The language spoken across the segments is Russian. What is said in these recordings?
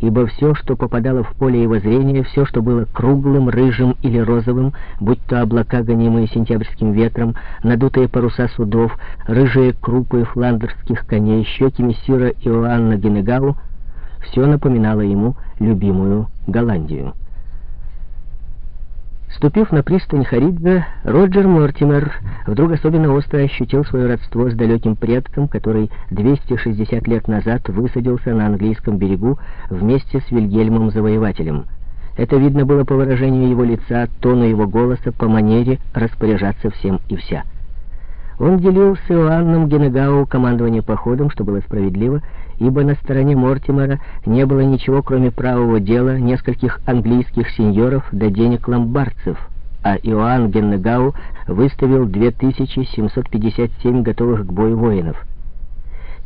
ибо все, что попадало в поле его зрения, все, что было круглым, рыжим или розовым, будь то облака, гонимые сентябрьским ветром, надутые паруса судов, рыжие крупы фландерских коней, щеки мессира Иоанна Генегау, все напоминало ему любимую Голландию. Ступив на пристань Хариджа, Роджер Мортимер вдруг особенно остро ощутил свое родство с далеким предком, который 260 лет назад высадился на английском берегу вместе с Вильгельмом Завоевателем. Это видно было по выражению его лица, тону его голоса, по манере распоряжаться всем и вся. Он делил с Иоанном Генегау командование походом, что было справедливо, ибо на стороне Мортимера не было ничего, кроме правого дела, нескольких английских сеньоров до денег ломбардцев, а Иоанн Геннегау выставил 2757 готовых к бою воинов.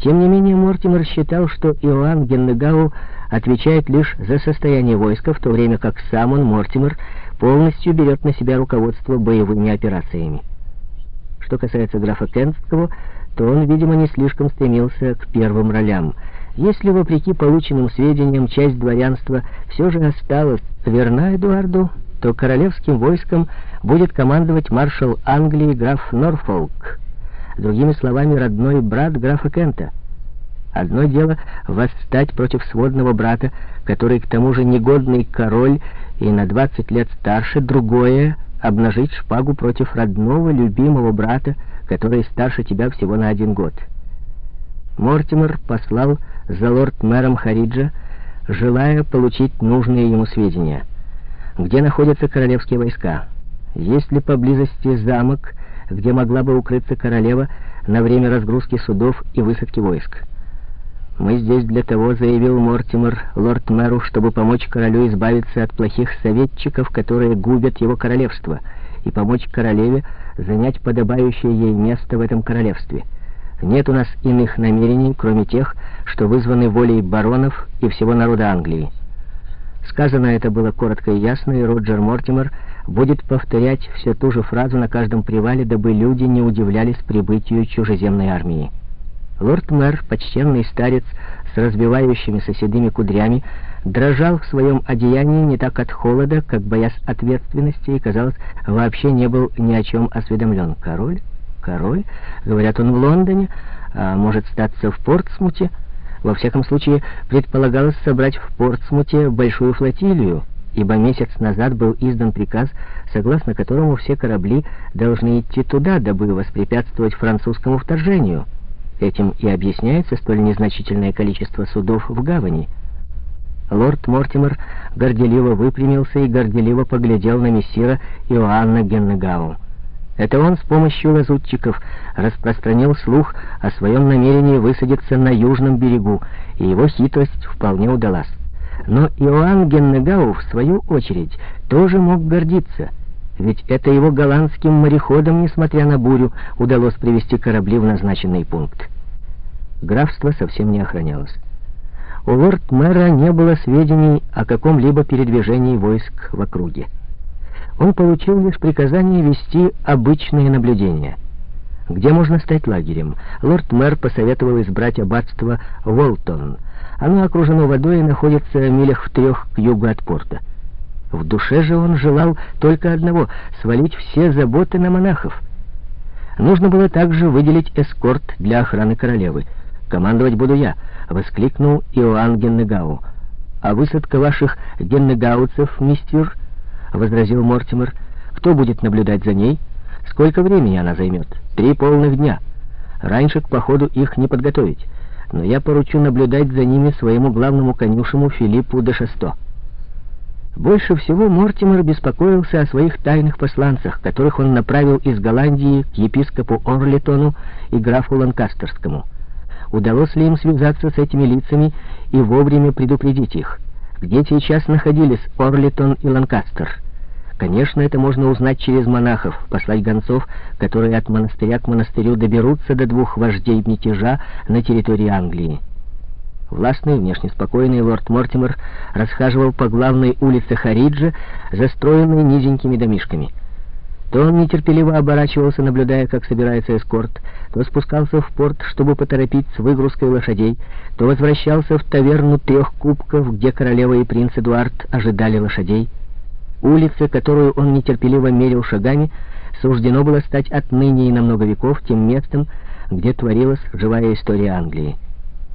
Тем не менее, Мортимер считал, что Иоанн Геннегау отвечает лишь за состояние войска, в то время как сам он, Мортимер, полностью берет на себя руководство боевыми операциями. Что касается графа Кенского, то он, видимо, не слишком стремился к первым ролям. Если, вопреки полученным сведениям, часть дворянства все же осталась верна Эдуарду, то королевским войском будет командовать маршал Англии граф Норфолк, другими словами, родной брат графа Кента. Одно дело восстать против сводного брата, который к тому же негодный король и на 20 лет старше, другое — обнажить шпагу против родного, любимого брата, который старше тебя всего на один год. Мортимер послал за лорд-мэром Хариджа, желая получить нужные ему сведения. Где находятся королевские войска? Есть ли поблизости замок, где могла бы укрыться королева на время разгрузки судов и высадки войск? «Мы здесь для того», — заявил Мортимер лорд-мэру, «чтобы помочь королю избавиться от плохих советчиков, которые губят его королевство, и помочь королеве занять подобающее ей место в этом королевстве. Нет у нас иных намерений, кроме тех, что вызваны волей баронов и всего народа Англии». Сказано это было коротко и ясно, и Роджер Мортимер будет повторять всю ту же фразу на каждом привале, дабы люди не удивлялись прибытию чужеземной армии. Лорд-мэр, почтенный старец с разбивающимися седыми кудрями, дрожал в своем одеянии не так от холода, как боясь ответственности, и, казалось, вообще не был ни о чем осведомлен. Король? Король? Говорят, он в Лондоне, а может статься в Портсмуте. Во всяком случае, предполагалось собрать в Портсмуте большую флотилию, ибо месяц назад был издан приказ, согласно которому все корабли должны идти туда, дабы воспрепятствовать французскому вторжению. Этим и объясняется столь незначительное количество судов в гавани. Лорд Мортимер горделиво выпрямился и горделиво поглядел на мессира Иоанна Геннегау. Это он с помощью лазутчиков распространил слух о своем намерении высадиться на южном берегу, и его хитрость вполне удалась. Но Иоанн Геннегау, в свою очередь, тоже мог гордиться, ведь это его голландским мореходам, несмотря на бурю, удалось привести корабли в назначенный пункт графство совсем не охранялось. У лорд-мэра не было сведений о каком-либо передвижении войск в округе. Он получил лишь приказание вести обычные наблюдения. Где можно стать лагерем? Лорд-мэр посоветовал избрать аббатство Волтон. Оно окружено водой и находится в милях в трех к югу от порта. В душе же он желал только одного — свалить все заботы на монахов. Нужно было также выделить эскорт для охраны королевы — «Командовать буду я», — воскликнул Иоанн Геннегау. «А высадка ваших геннегауцев, мистер?» — возразил Мортимер. «Кто будет наблюдать за ней? Сколько времени она займет? Три полных дня. Раньше к походу их не подготовить, но я поручу наблюдать за ними своему главному конюшему Филиппу де Шесто». Больше всего Мортимер беспокоился о своих тайных посланцах, которых он направил из Голландии к епископу Орлитону и графу Ланкастерскому удалось ли им связаться с этими лицами и вовремя предупредить их. Где сейчас находились Орлитон и Ланкастер? Конечно, это можно узнать через монахов, послать гонцов, которые от монастыря к монастырю доберутся до двух вождей мятежа на территории Англии. Властный, внешне спокойный лорд Мортимер расхаживал по главной улице Хариджа, застроенной низенькими домишками. То он нетерпеливо оборачивался, наблюдая, как собирается эскорт, то спускался в порт, чтобы поторопить с выгрузкой лошадей, то возвращался в таверну трех кубков, где королева и принц Эдуард ожидали лошадей. Улица, которую он нетерпеливо мерил шагами, суждено было стать отныне и на много веков тем местом, где творилась живая история Англии.